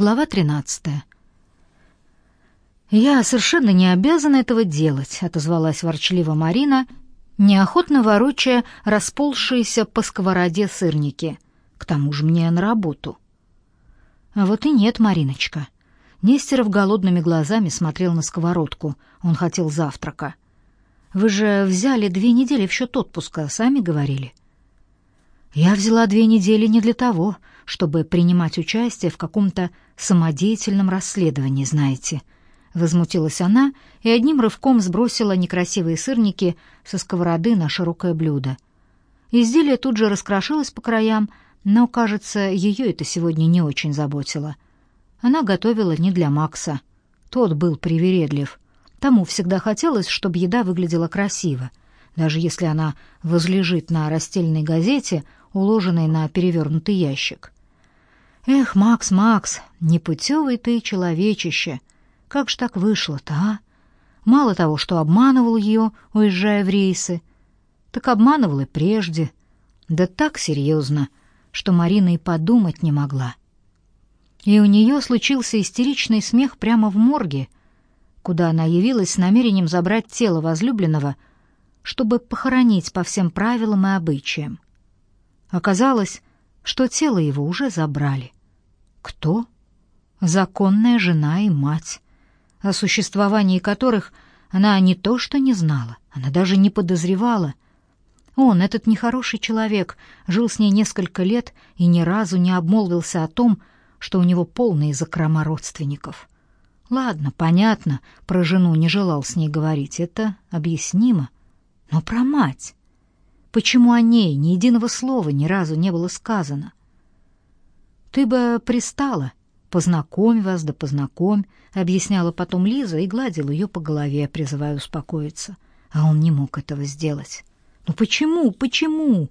Глава 13. «Я совершенно не обязана этого делать», — отозвалась ворчливо Марина, неохотно ворочая расползшиеся по сковороде сырники. «К тому же мне на работу». «А вот и нет, Мариночка». Нестеров голодными глазами смотрел на сковородку. Он хотел завтрака. «Вы же взяли две недели в счет отпуска, сами говорили». «Я взяла две недели не для того, чтобы принимать участие в каком-то самодеятельном расследовании, знаете. Возмутилась она и одним рывком сбросила некрасивые сырники со сковороды на широкое блюдо. Изделие тут же раскрошилось по краям, но, кажется, ее это сегодня не очень заботило. Она готовила не для Макса. Тот был привередлив. Тому всегда хотелось, чтобы еда выглядела красиво. Даже если она возлежит на растельной газете, уложенной на перевернутый ящик. Эх, Макс, Макс, непутевый ты человечище. Как ж так вышло-то, а? Мало того, что обманывал ее, уезжая в рейсы, так обманывал и прежде. Да так серьезно, что Марина и подумать не могла. И у нее случился истеричный смех прямо в морге, куда она явилась с намерением забрать тело возлюбленного, чтобы похоронить по всем правилам и обычаям. Оказалось, что тело его уже забрали. Кто? Законная жена и мать, о существовании которых она не то что не знала, она даже не подозревала. Он, этот нехороший человек, жил с ней несколько лет и ни разу не обмолвился о том, что у него полные закрома родственников. Ладно, понятно, про жену не желал с ней говорить, это объяснимо. Но про мать... Почему о ней ни единого слова ни разу не было сказано? Ты бы пристала. Познакомь вас, да познакомь, объясняла потом Лиза и гладила ее по голове, призывая успокоиться. А он не мог этого сделать. Ну почему? Почему?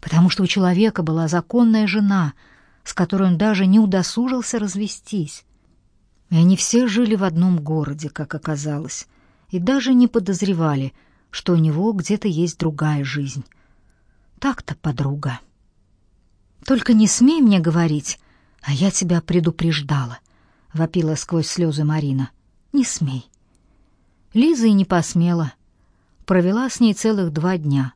Потому что у человека была законная жена, с которой он даже не удосужился развестись. И они все жили в одном городе, как оказалось, и даже не подозревали, что у него где-то есть другая жизнь. Так-то подруга. Только не смей мне говорить, а я тебя предупреждала, вопила сквозь слезы Марина. Не смей. Лиза и не посмела. Провела с ней целых два дня.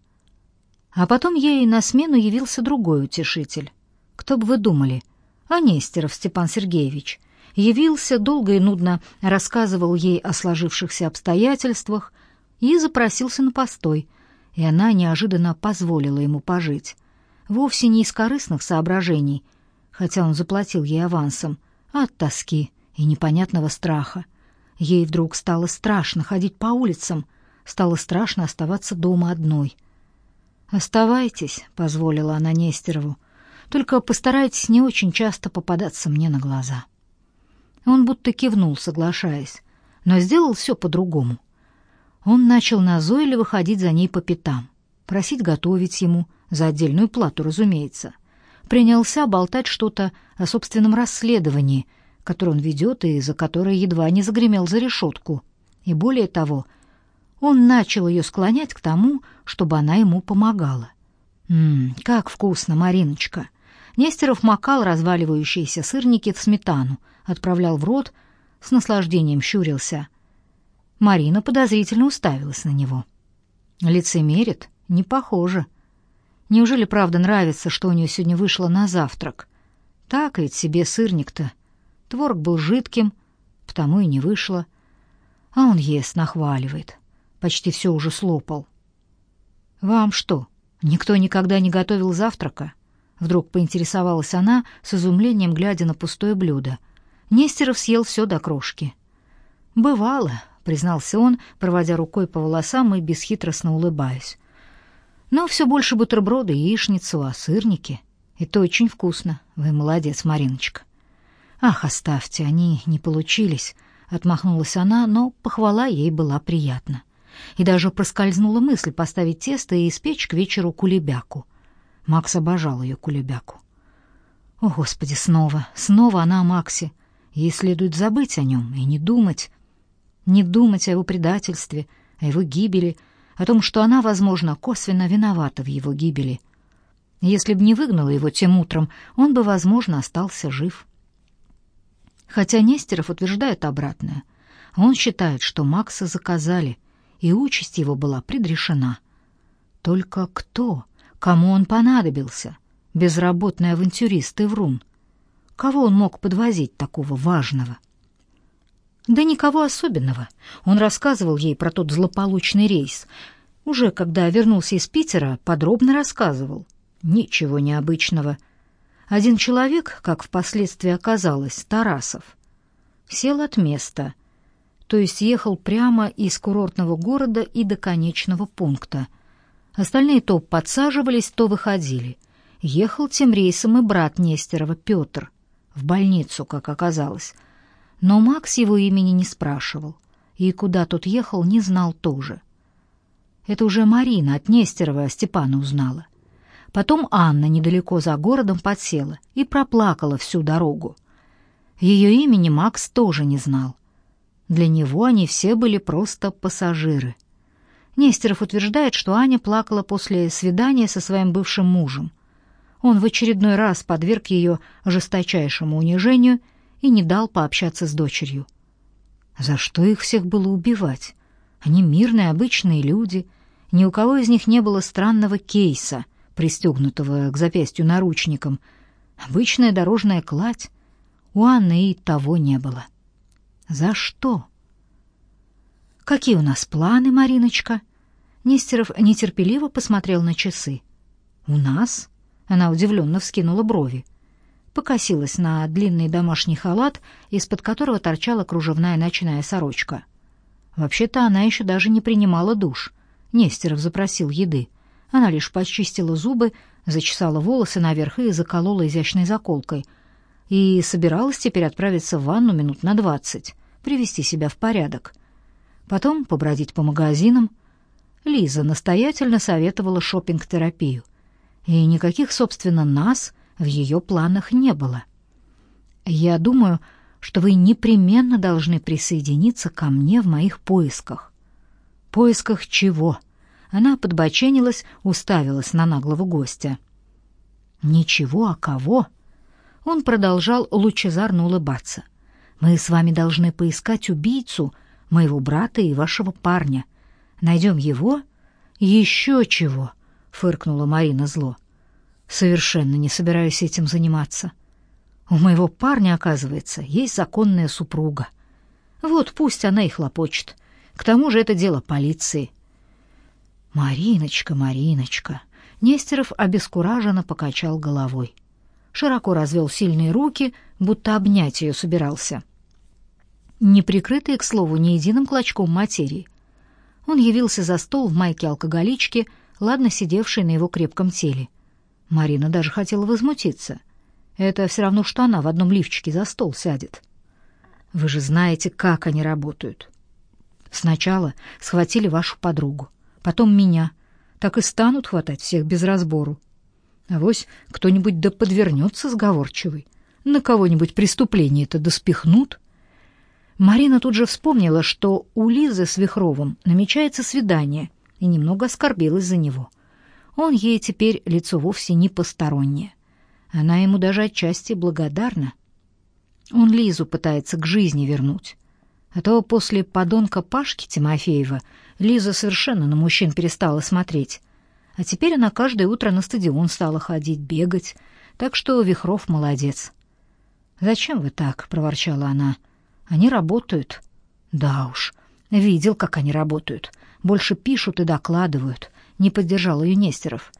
А потом ей на смену явился другой утешитель. Кто бы вы думали? А Степан Сергеевич явился, долго и нудно рассказывал ей о сложившихся обстоятельствах и запросился на постой, и она неожиданно позволила ему пожить вовсе не из корыстных соображений, хотя он заплатил ей авансом, а от тоски и непонятного страха. Ей вдруг стало страшно ходить по улицам, стало страшно оставаться дома одной. «Оставайтесь», — позволила она Нестерову, — «только постарайтесь не очень часто попадаться мне на глаза». Он будто кивнул, соглашаясь, но сделал все по-другому. Он начал назойливо ходить за ней по пятам, просить готовить ему, за отдельную плату, разумеется. Принялся болтать что-то о собственном расследовании, которое он ведет и за которое едва не загремел за решетку. И более того, он начал ее склонять к тому, чтобы она ему помогала. «Ммм, как вкусно, Мариночка!» Нестеров макал разваливающиеся сырники в сметану, отправлял в рот, с наслаждением щурился. Марина подозрительно уставилась на него. Лицемерит? Не похоже. Неужели правда нравится, что у нее сегодня вышло на завтрак? Так ведь себе сырник-то. Творог был жидким, потому и не вышло. А он ест, нахваливает. Почти все уже слопал. «Вам что, никто никогда не готовил завтрака?» Вдруг поинтересовалась она, с изумлением глядя на пустое блюдо. Нестеров съел все до крошки. «Бывало», — признался он, проводя рукой по волосам и бесхитростно улыбаясь. Но все больше бутерброды, яичницу, а сырники. Это очень вкусно. Вы молодец, Мариночка. Ах, оставьте, они не получились, отмахнулась она, но похвала ей была приятна. И даже проскользнула мысль поставить тесто и испечь к вечеру кулебяку. Макс обожал ее кулебяку. О, господи, снова, снова она о Максе. Ей следует забыть о нем и не думать, не думать о его предательстве, о его гибели, о том, что она, возможно, косвенно виновата в его гибели. Если бы не выгнала его тем утром, он бы, возможно, остался жив. Хотя Нестеров утверждает обратное. Он считает, что Макса заказали, и участь его была предрешена. Только кто, кому он понадобился? Безработный авантюрист и врун. Кого он мог подвозить такого важного? Да никого особенного. Он рассказывал ей про тот злополучный рейс. Уже когда вернулся из Питера, подробно рассказывал. Ничего необычного. Один человек, как впоследствии оказалось, Тарасов, сел от места, то есть ехал прямо из курортного города и до конечного пункта. Остальные то подсаживались, то выходили. Ехал тем рейсом и брат Нестерова Петр, в больницу, как оказалось. Но Макс его имени не спрашивал, и куда тот ехал, не знал тоже. Это уже Марина от Нестерова Степана узнала. Потом Анна недалеко за городом подсела и проплакала всю дорогу. Ее имени Макс тоже не знал. Для него они все были просто пассажиры. Нестеров утверждает, что Аня плакала после свидания со своим бывшим мужем. Он в очередной раз подверг ее жесточайшему унижению и не дал пообщаться с дочерью. За что их всех было убивать? Они мирные, обычные люди. Ни у кого из них не было странного кейса — пристегнутого к запястью наручником. Обычная дорожная кладь. У Анны и того не было. За что? Какие у нас планы, Мариночка? Нестеров нетерпеливо посмотрел на часы. У нас? Она удивленно вскинула брови. Покосилась на длинный домашний халат, из-под которого торчала кружевная ночная сорочка. Вообще-то она еще даже не принимала душ. Нестеров запросил еды. Она лишь почистила зубы, зачесала волосы наверх и заколола изящной заколкой. И собиралась теперь отправиться в ванну минут на двадцать, привести себя в порядок. Потом побродить по магазинам. Лиза настоятельно советовала шопинг-терапию. И никаких, собственно, нас в ее планах не было. Я думаю, что вы непременно должны присоединиться ко мне в моих поисках. Поисках чего? Она подбоченилась, уставилась на наглого гостя. «Ничего, а кого?» Он продолжал лучезарно улыбаться. «Мы с вами должны поискать убийцу, моего брата и вашего парня. Найдем его?» «Еще чего!» — фыркнула Марина зло. «Совершенно не собираюсь этим заниматься. У моего парня, оказывается, есть законная супруга. Вот пусть она и хлопочет. К тому же это дело полиции. «Мариночка, Мариночка!» Нестеров обескураженно покачал головой. Широко развел сильные руки, будто обнять ее собирался. Не прикрытые, к слову, ни единым клочком материи. Он явился за стол в майке алкоголички, ладно сидевшей на его крепком теле. Марина даже хотела возмутиться. Это все равно, что она в одном лифчике за стол сядет. Вы же знаете, как они работают. Сначала схватили вашу подругу, потом меня. Так и станут хватать всех без разбору. А вось кто-нибудь да подвернется сговорчивый. На кого-нибудь преступление-то доспихнут. Марина тут же вспомнила, что у Лизы с Вихровым намечается свидание, и немного оскорбилась за него. Он ей теперь лицо вовсе не постороннее. Она ему даже отчасти благодарна. Он Лизу пытается к жизни вернуть. А то после подонка Пашки Тимофеева Лиза совершенно на мужчин перестала смотреть. А теперь она каждое утро на стадион стала ходить, бегать. Так что Вихров молодец. «Зачем вы так?» — проворчала она. «Они работают». «Да уж, видел, как они работают. Больше пишут и докладывают», — не поддержал ее Нестеров.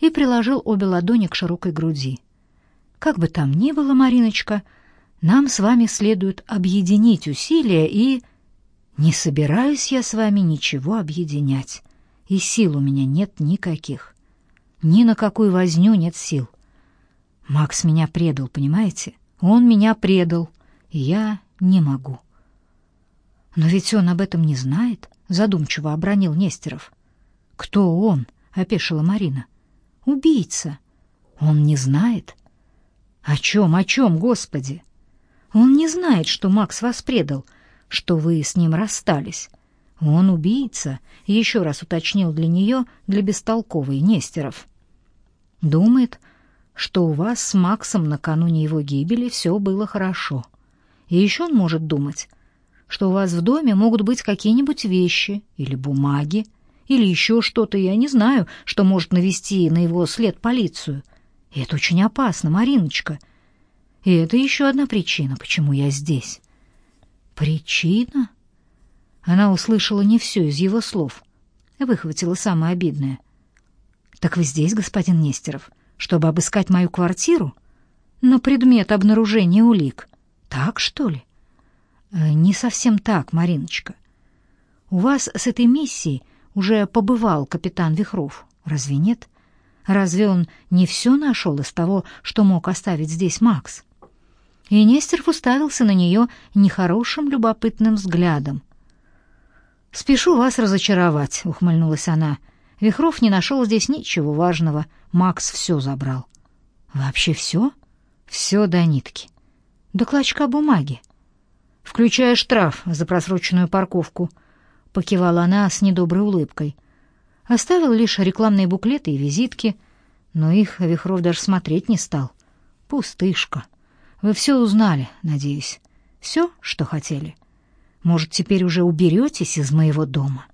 И приложил обе ладони к широкой груди. «Как бы там ни было, Мариночка, нам с вами следует объединить усилия и...» Не собираюсь я с вами ничего объединять, и сил у меня нет никаких. Ни на какую возню нет сил. Макс меня предал, понимаете? Он меня предал, и я не могу. Но ведь он об этом не знает, задумчиво обронил Нестеров. Кто он? опешила Марина. Убийца. Он не знает. О чем, о чем, Господи? Он не знает, что Макс вас предал, что вы с ним расстались. Он убийца, еще раз уточнил для нее, для бестолковой Нестеров. Думает, что у вас с Максом накануне его гибели все было хорошо. И еще он может думать, что у вас в доме могут быть какие-нибудь вещи или бумаги, или еще что-то, я не знаю, что может навести на его след полицию. И это очень опасно, Мариночка. И это еще одна причина, почему я здесь. Причина? Она услышала не все из его слов. Выхватила самое обидное. Так вы здесь, господин Нестеров, чтобы обыскать мою квартиру? На предмет обнаружения улик. Так, что ли? Э, не совсем так, Мариночка. У вас с этой миссией уже побывал капитан Вихров, разве нет? Разве он не все нашел из того, что мог оставить здесь Макс? И Нестеров уставился на нее нехорошим любопытным взглядом. «Спешу вас разочаровать», — ухмыльнулась она. «Вихров не нашел здесь ничего важного. Макс все забрал». «Вообще все?» «Все до нитки. До клочка бумаги. Включая штраф за просроченную парковку», — покивала она с недоброй улыбкой. Оставил лишь рекламные буклеты и визитки, но их Вихров даже смотреть не стал. Пустышка. Вы все узнали, надеюсь. Все, что хотели. Может, теперь уже уберетесь из моего дома?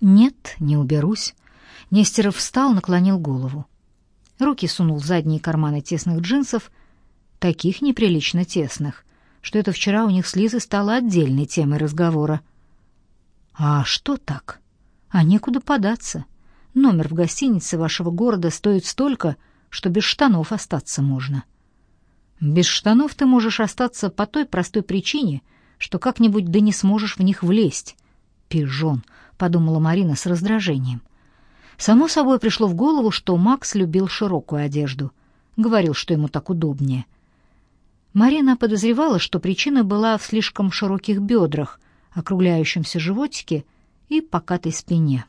Нет, не уберусь. Нестеров встал, наклонил голову. Руки сунул в задние карманы тесных джинсов, таких неприлично тесных, что это вчера у них с Лизой стало отдельной темой разговора. А что так? А некуда податься. Номер в гостинице вашего города стоит столько, что без штанов остаться можно. Без штанов ты можешь остаться по той простой причине, что как-нибудь да не сможешь в них влезть. Пижон, подумала Марина с раздражением. Само собой пришло в голову, что Макс любил широкую одежду. Говорил, что ему так удобнее. Марина подозревала, что причина была в слишком широких бедрах, округляющемся животике и покатой спине.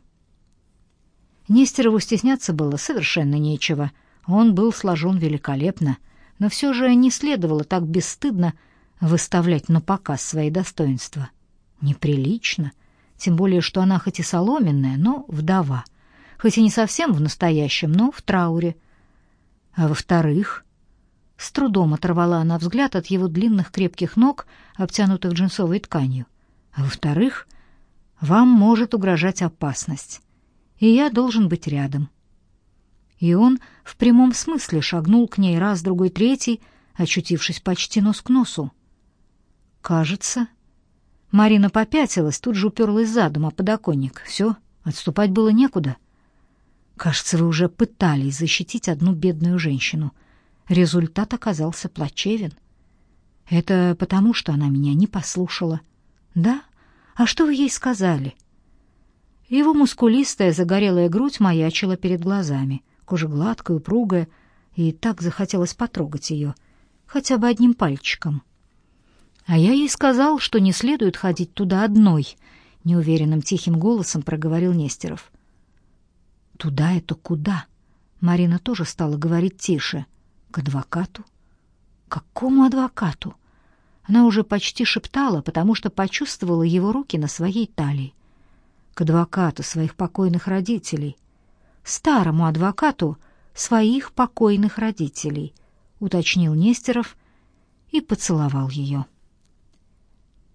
Нестерову стесняться было совершенно нечего. Он был сложен великолепно — но все же не следовало так бесстыдно выставлять на показ свои достоинства. Неприлично, тем более что она хоть и соломенная, но вдова, хоть и не совсем в настоящем, но в трауре. А во-вторых, с трудом оторвала она взгляд от его длинных крепких ног, обтянутых джинсовой тканью. А во-вторых, вам может угрожать опасность, и я должен быть рядом. И он в прямом смысле шагнул к ней раз, другой, третий, очутившись почти нос к носу. Кажется, Марина попятилась, тут же уперлась задом о подоконник. Все, отступать было некуда. Кажется, вы уже пытались защитить одну бедную женщину. Результат оказался плачевен. Это потому, что она меня не послушала. Да? А что вы ей сказали? Его мускулистая загорелая грудь маячила перед глазами кожа гладкая, упругая, и так захотелось потрогать ее, хотя бы одним пальчиком. А я ей сказал, что не следует ходить туда одной, неуверенным тихим голосом проговорил Нестеров. Туда это куда? Марина тоже стала говорить тише. К адвокату? Какому адвокату? Она уже почти шептала, потому что почувствовала его руки на своей талии. К адвокату своих покойных родителей — старому адвокату своих покойных родителей, уточнил Нестеров и поцеловал ее.